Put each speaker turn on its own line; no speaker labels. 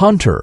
hunter.